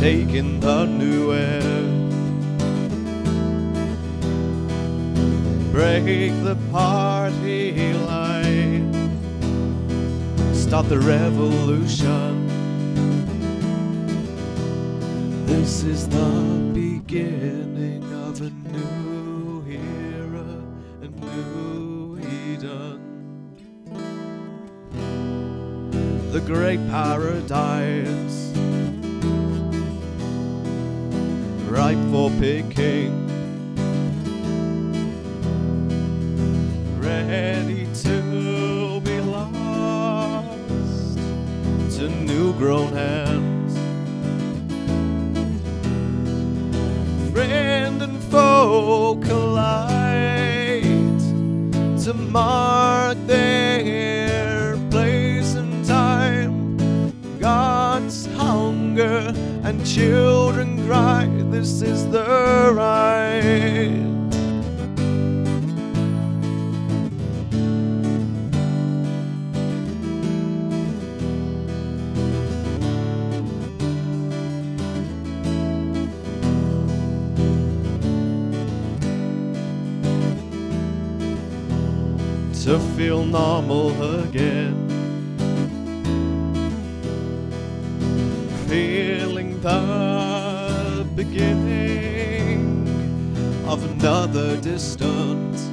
taking the new air. Break the party line, start the revolution. This is the beginning of a new era, a new Eden. The great paradise, ripe for picking. Ready to be lost to new grown hands. friend and foe collide to mark their and children cry, This is the right. to feel normal again. Another distance.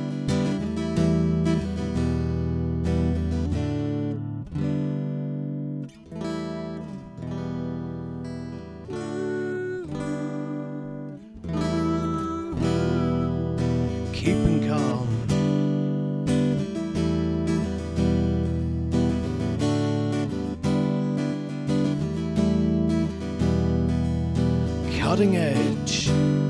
Keeping calm. cutting edge.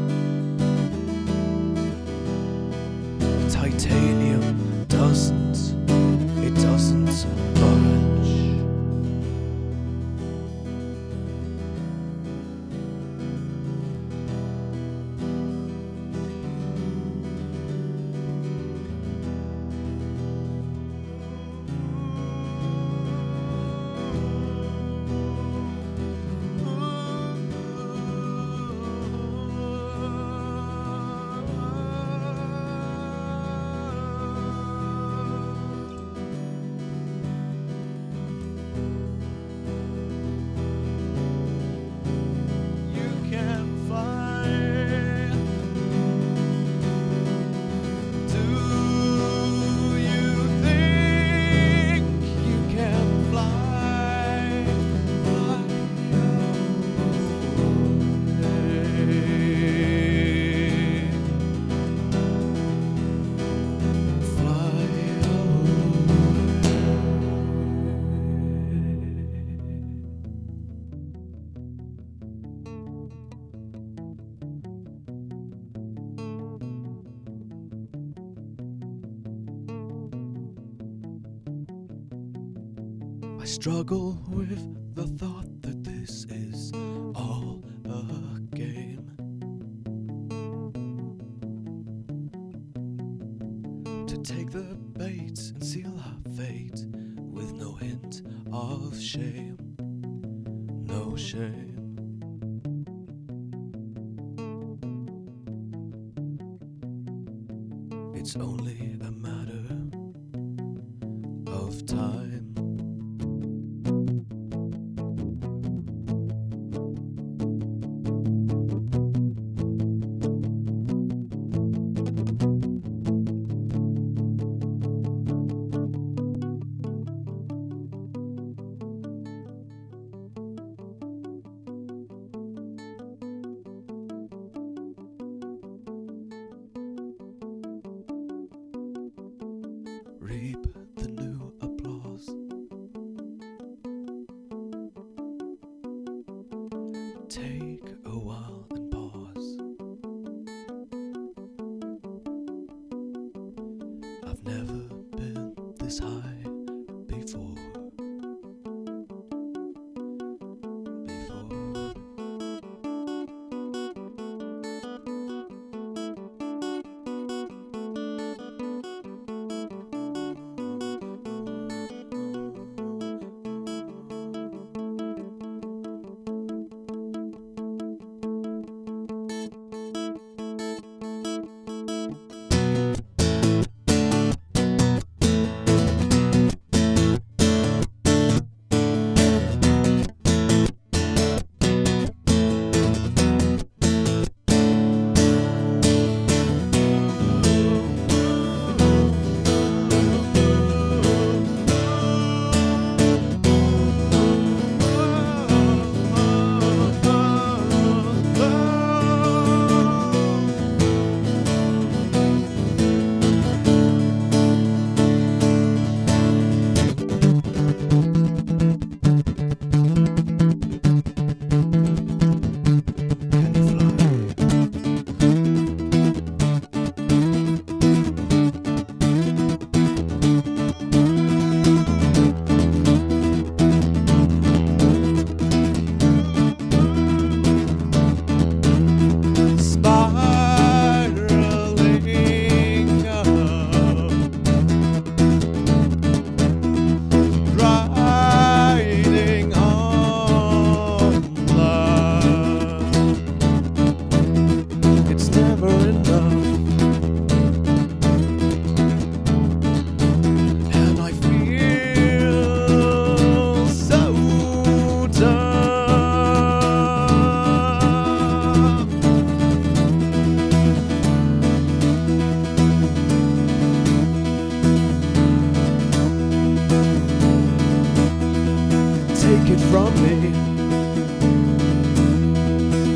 Struggle with the thought that this is all a game. To take the bait and seal our fate with no hint of shame. No shame. It's only a matter of time.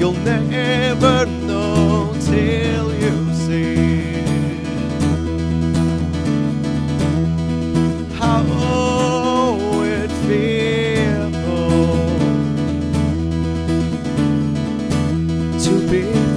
you'll never know till you see how oh, it feels to be.